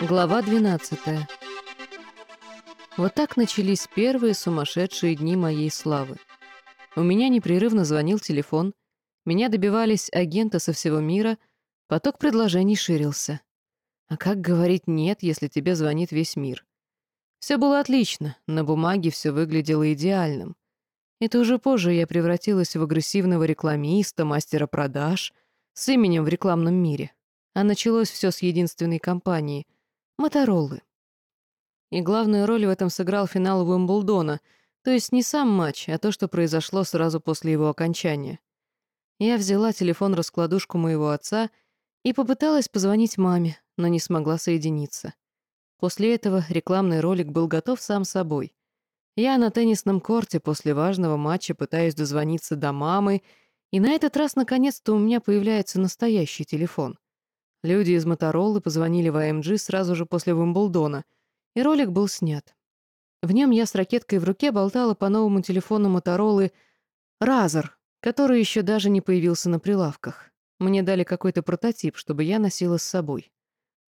Глава 12. Вот так начались первые сумасшедшие дни моей славы. У меня непрерывно звонил телефон, меня добивались агенты со всего мира, поток предложений ширился. А как говорить «нет», если тебе звонит весь мир? Все было отлично, на бумаге все выглядело идеальным. Это уже позже я превратилась в агрессивного рекламиста, мастера продаж, с именем в рекламном мире. А началось все с единственной компании — Мотороллы. И главную роль в этом сыграл финал Уимблдона, то есть не сам матч, а то, что произошло сразу после его окончания. Я взяла телефон-раскладушку моего отца и попыталась позвонить маме, но не смогла соединиться. После этого рекламный ролик был готов сам собой. Я на теннисном корте после важного матча пытаюсь дозвониться до мамы, и на этот раз наконец-то у меня появляется настоящий телефон. Люди из Моторолы позвонили в АМГ сразу же после Уимблдона, и ролик был снят. В нем я с ракеткой в руке болтала по новому телефону Моторолы «Разор», который еще даже не появился на прилавках. Мне дали какой-то прототип, чтобы я носила с собой.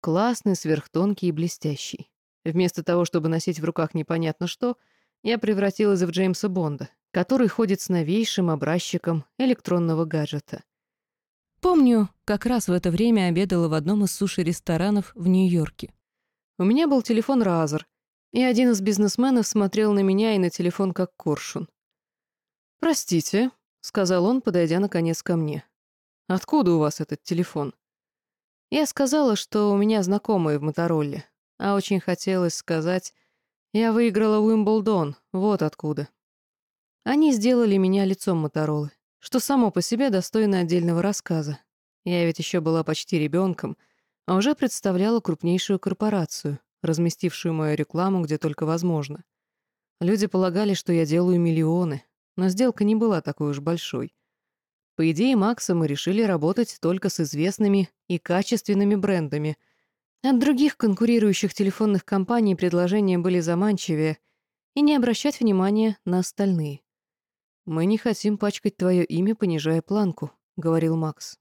Классный, сверхтонкий и блестящий. Вместо того, чтобы носить в руках непонятно что, я превратилась в Джеймса Бонда, который ходит с новейшим образчиком электронного гаджета. Помню, как раз в это время обедала в одном из суши-ресторанов в Нью-Йорке. У меня был телефон Разер, и один из бизнесменов смотрел на меня и на телефон как коршун. «Простите», — сказал он, подойдя наконец ко мне. «Откуда у вас этот телефон?» Я сказала, что у меня знакомые в Моторолле, а очень хотелось сказать, я выиграла Уимблдон, вот откуда. Они сделали меня лицом Моторолы что само по себе достойно отдельного рассказа. Я ведь еще была почти ребенком, а уже представляла крупнейшую корпорацию, разместившую мою рекламу где только возможно. Люди полагали, что я делаю миллионы, но сделка не была такой уж большой. По идее Макса мы решили работать только с известными и качественными брендами. От других конкурирующих телефонных компаний предложения были заманчивее, и не обращать внимания на остальные. «Мы не хотим пачкать твое имя, понижая планку», — говорил Макс.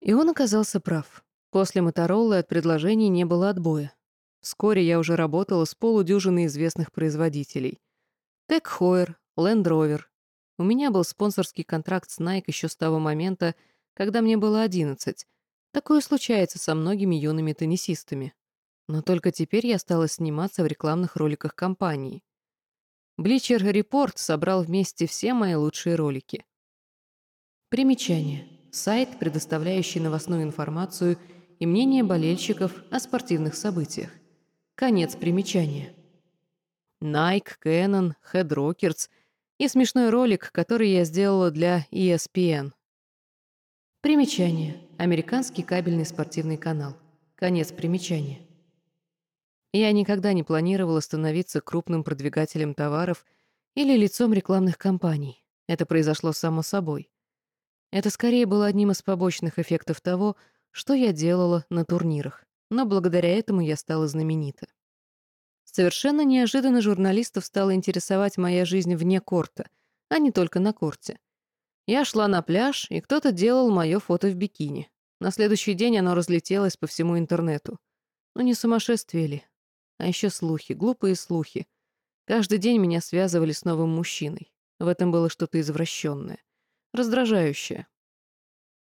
И он оказался прав. После Моторолы от предложений не было отбоя. Вскоре я уже работала с полудюжиной известных производителей. Тек Хойер, Land Rover. У меня был спонсорский контракт с Nike еще с того момента, когда мне было 11. Такое случается со многими юными теннисистами. Но только теперь я стала сниматься в рекламных роликах компании. Бличер Репорт собрал вместе все мои лучшие ролики. Примечание. Сайт, предоставляющий новостную информацию и мнение болельщиков о спортивных событиях. Конец примечания. Nike, Canon, Head Rockers и смешной ролик, который я сделала для ESPN. Примечание. Американский кабельный спортивный канал. Конец примечания. Я никогда не планировала становиться крупным продвигателем товаров или лицом рекламных кампаний. Это произошло само собой. Это скорее было одним из побочных эффектов того, что я делала на турнирах, но благодаря этому я стала знаменита. Совершенно неожиданно журналистов стала интересовать моя жизнь вне корта, а не только на корте. Я шла на пляж, и кто-то делал мое фото в бикини. На следующий день оно разлетелось по всему интернету. Ну не сумасшествие ли? А еще слухи, глупые слухи. Каждый день меня связывали с новым мужчиной. В этом было что-то извращенное, раздражающее.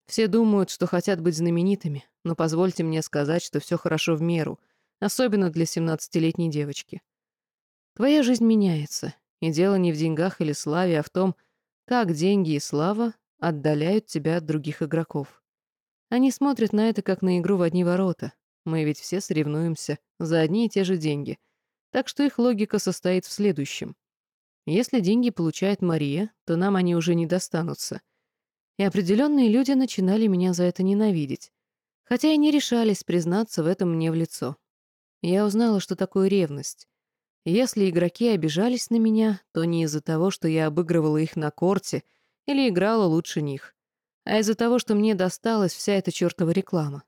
Все думают, что хотят быть знаменитыми, но позвольте мне сказать, что все хорошо в меру, особенно для 17-летней девочки. Твоя жизнь меняется, и дело не в деньгах или славе, а в том, как деньги и слава отдаляют тебя от других игроков. Они смотрят на это как на игру в одни ворота, мы ведь все соревнуемся за одни и те же деньги. Так что их логика состоит в следующем. Если деньги получает Мария, то нам они уже не достанутся. И определенные люди начинали меня за это ненавидеть. Хотя и не решались признаться в этом мне в лицо. Я узнала, что такое ревность. Если игроки обижались на меня, то не из-за того, что я обыгрывала их на корте или играла лучше них, а из-за того, что мне досталась вся эта чертова реклама.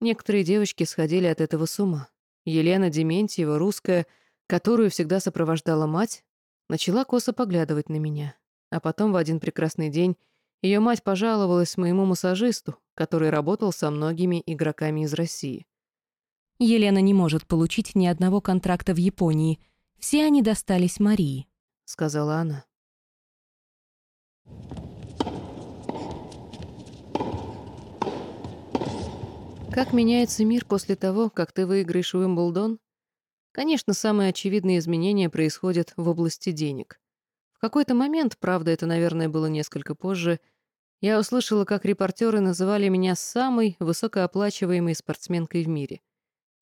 Некоторые девочки сходили от этого с ума. Елена Дементьева, русская, которую всегда сопровождала мать, начала косо поглядывать на меня. А потом в один прекрасный день ее мать пожаловалась моему массажисту, который работал со многими игроками из России. Елена не может получить ни одного контракта в Японии. Все они достались Марии», — сказала она. Как меняется мир после того, как ты выиграешь Уимблдон? Конечно, самые очевидные изменения происходят в области денег. В какой-то момент, правда, это, наверное, было несколько позже, я услышала, как репортеры называли меня самой высокооплачиваемой спортсменкой в мире.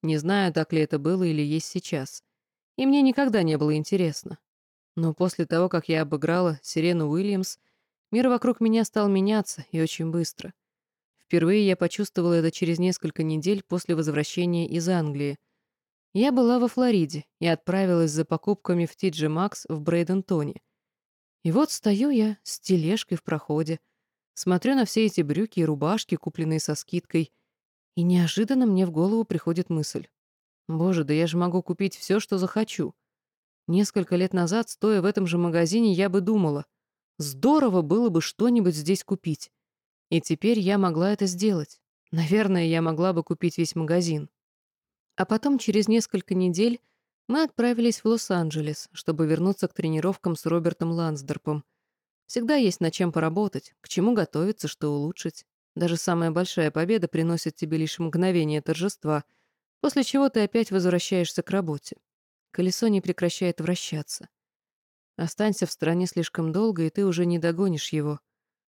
Не знаю, так ли это было или есть сейчас. И мне никогда не было интересно. Но после того, как я обыграла Сирену Уильямс, мир вокруг меня стал меняться, и очень быстро. Впервые я почувствовала это через несколько недель после возвращения из Англии. Я была во Флориде и отправилась за покупками в Тиджи Макс в Брейдентоне. И вот стою я с тележкой в проходе, смотрю на все эти брюки и рубашки, купленные со скидкой, и неожиданно мне в голову приходит мысль. Боже, да я же могу купить все, что захочу. Несколько лет назад, стоя в этом же магазине, я бы думала, здорово было бы что-нибудь здесь купить. И теперь я могла это сделать. Наверное, я могла бы купить весь магазин. А потом, через несколько недель, мы отправились в Лос-Анджелес, чтобы вернуться к тренировкам с Робертом Лансдорпом. Всегда есть над чем поработать, к чему готовиться, что улучшить. Даже самая большая победа приносит тебе лишь мгновение торжества, после чего ты опять возвращаешься к работе. Колесо не прекращает вращаться. Останься в стране слишком долго, и ты уже не догонишь его.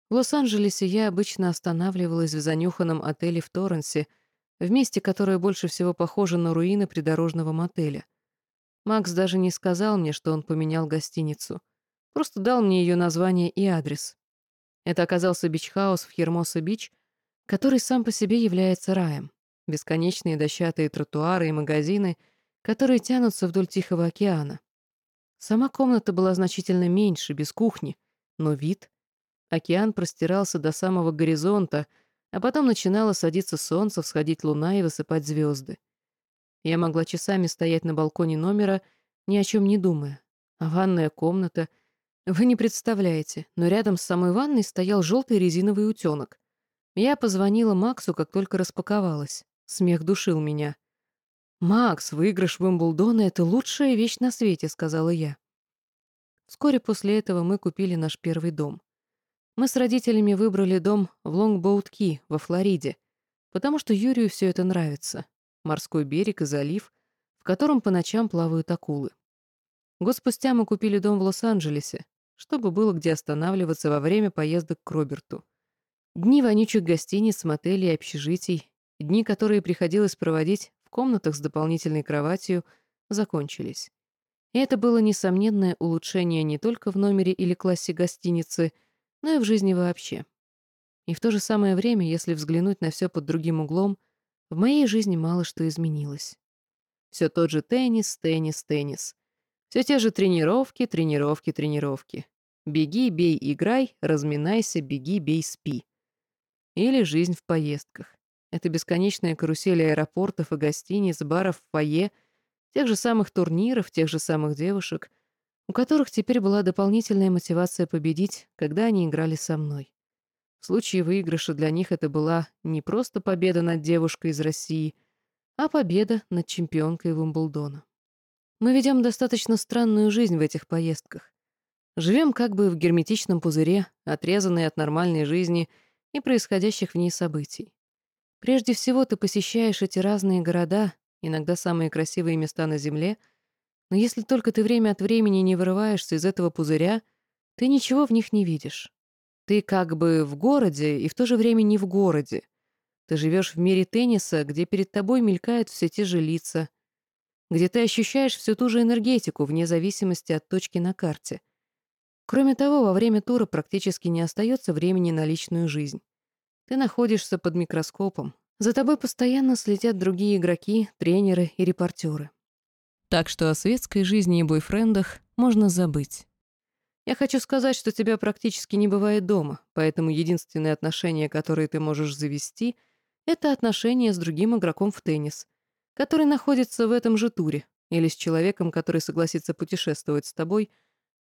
В Лос-Анджелесе я обычно останавливалась в занюханном отеле в Торренсе, в месте, которое больше всего похоже на руины придорожного мотеля. Макс даже не сказал мне, что он поменял гостиницу. Просто дал мне ее название и адрес. Это оказался бичхаус в Хермоса-Бич, который сам по себе является раем. Бесконечные дощатые тротуары и магазины, которые тянутся вдоль Тихого океана. Сама комната была значительно меньше, без кухни, но вид... Океан простирался до самого горизонта, а потом начинало садиться солнце, всходить луна и высыпать звезды. Я могла часами стоять на балконе номера, ни о чем не думая. А ванная комната — вы не представляете, но рядом с самой ванной стоял желтый резиновый утенок. Я позвонила Максу, как только распаковалась. Смех душил меня. «Макс, выигрыш Уимблдона — это лучшая вещь на свете», — сказала я. Вскоре после этого мы купили наш первый дом. Мы с родителями выбрали дом в Лонгбоут-Ки во Флориде, потому что Юрию все это нравится. Морской берег и залив, в котором по ночам плавают акулы. Год спустя мы купили дом в Лос-Анджелесе, чтобы было где останавливаться во время поездок к Роберту. Дни вонючих гостиниц, мотелей и общежитий, дни, которые приходилось проводить в комнатах с дополнительной кроватью, закончились. И это было несомненное улучшение не только в номере или классе гостиницы, но и в жизни вообще. И в то же самое время, если взглянуть на все под другим углом, в моей жизни мало что изменилось. Все тот же теннис, теннис, теннис — все те же тренировки, тренировки, тренировки. Беги, бей, играй, разминайся, беги, бей, спи. Или жизнь в поездках. Это бесконечная карусель аэропортов и гостиниц, баров, фойе, тех же самых турниров, тех же самых девушек, у которых теперь была дополнительная мотивация победить, когда они играли со мной. В случае выигрыша для них это была не просто победа над девушкой из России, а победа над чемпионкой Вимблдона. Мы ведем достаточно странную жизнь в этих поездках. Живем как бы в герметичном пузыре, отрезанные от нормальной жизни и происходящих в ней событий. Прежде всего, ты посещаешь эти разные города, иногда самые красивые места на Земле, но если только ты время от времени не вырываешься из этого пузыря, ты ничего в них не видишь. Ты как бы в городе и в то же время не в городе. Ты живешь в мире тенниса, где перед тобой мелькают все те же лица, где ты ощущаешь всю ту же энергетику вне зависимости от точки на карте. Кроме того, во время тура практически не остается времени на личную жизнь. Ты находишься под микроскопом. За тобой постоянно следят другие игроки, тренеры и репортеры. Так что о светской жизни и бойфрендах можно забыть. Я хочу сказать, что тебя практически не бывает дома, поэтому единственные отношения, которые ты можешь завести, это отношения с другим игроком в теннис — который находится в этом же туре, или с человеком, который согласится путешествовать с тобой,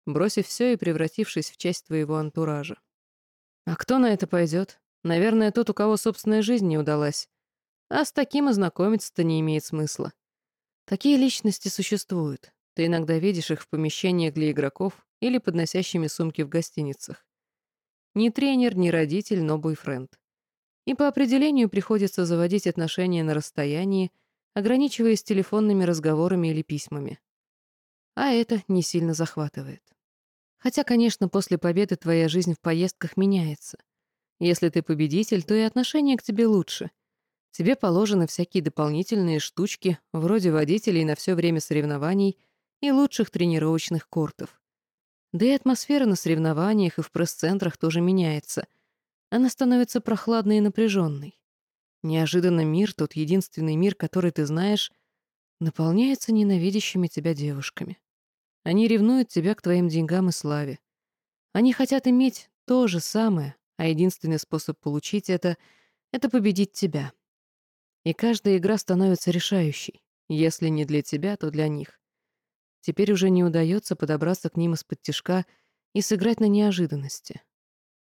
бросив все и превратившись в часть твоего антуража. А кто на это пойдет? Наверное, тот, у кого собственная жизнь не удалась. А с таким и знакомиться-то не имеет смысла. Такие личности существуют. Ты иногда видишь их в помещениях для игроков или подносящими сумки в гостиницах. Ни тренер, ни родитель, но бойфренд. И по определению приходится заводить отношения на расстоянии, ограничиваясь телефонными разговорами или письмами. А это не сильно захватывает. Хотя, конечно, после победы твоя жизнь в поездках меняется. Если ты победитель, то и отношение к тебе лучше. Тебе положены всякие дополнительные штучки, вроде водителей на все время соревнований и лучших тренировочных кортов. Да и атмосфера на соревнованиях и в пресс-центрах тоже меняется. Она становится прохладной и напряженной. Неожиданно мир, тот единственный мир, который ты знаешь, наполняется ненавидящими тебя девушками. Они ревнуют тебя к твоим деньгам и славе. Они хотят иметь то же самое, а единственный способ получить это — это победить тебя. И каждая игра становится решающей. Если не для тебя, то для них. Теперь уже не удается подобраться к ним из-под тишка и сыграть на неожиданности.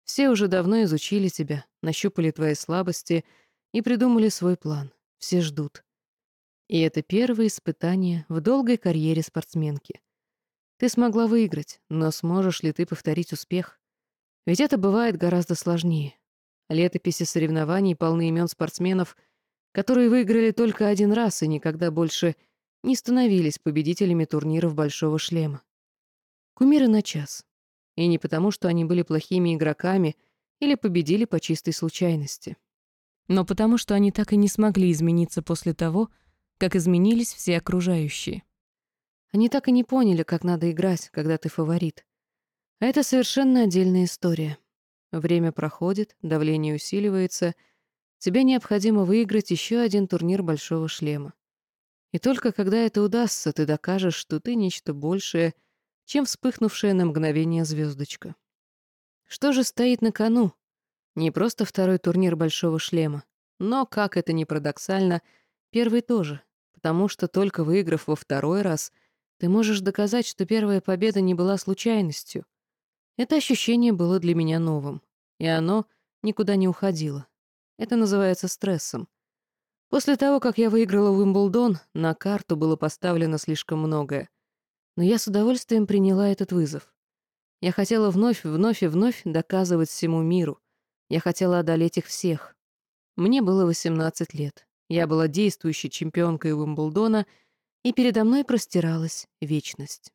Все уже давно изучили тебя, нащупали твои слабости и придумали свой план. Все ждут. И это первое испытание в долгой карьере спортсменки. Ты смогла выиграть, но сможешь ли ты повторить успех? Ведь это бывает гораздо сложнее. Летописи соревнований полны имен спортсменов, которые выиграли только один раз и никогда больше не становились победителями турниров «Большого шлема». Кумиры на час. И не потому, что они были плохими игроками или победили по чистой случайности. Но потому, что они так и не смогли измениться после того, как изменились все окружающие. Они так и не поняли, как надо играть, когда ты фаворит. А это совершенно отдельная история. Время проходит, давление усиливается, тебе необходимо выиграть еще один турнир «Большого шлема». И только когда это удастся, ты докажешь, что ты нечто большее, чем вспыхнувшая на мгновение звездочка. Что же стоит на кону? Не просто второй турнир «Большого шлема», но, как это ни парадоксально, первый тоже, потому что только выиграв во второй раз, ты можешь доказать, что первая победа не была случайностью. Это ощущение было для меня новым, и оно никуда не уходило. Это называется стрессом. После того, как я выиграла Уимблдон, на карту было поставлено слишком многое. Но я с удовольствием приняла этот вызов. Я хотела вновь, вновь и вновь доказывать всему миру. Я хотела одолеть их всех. Мне было 18 лет. Я была действующей чемпионкой Уимблдона, и передо мной простиралась вечность.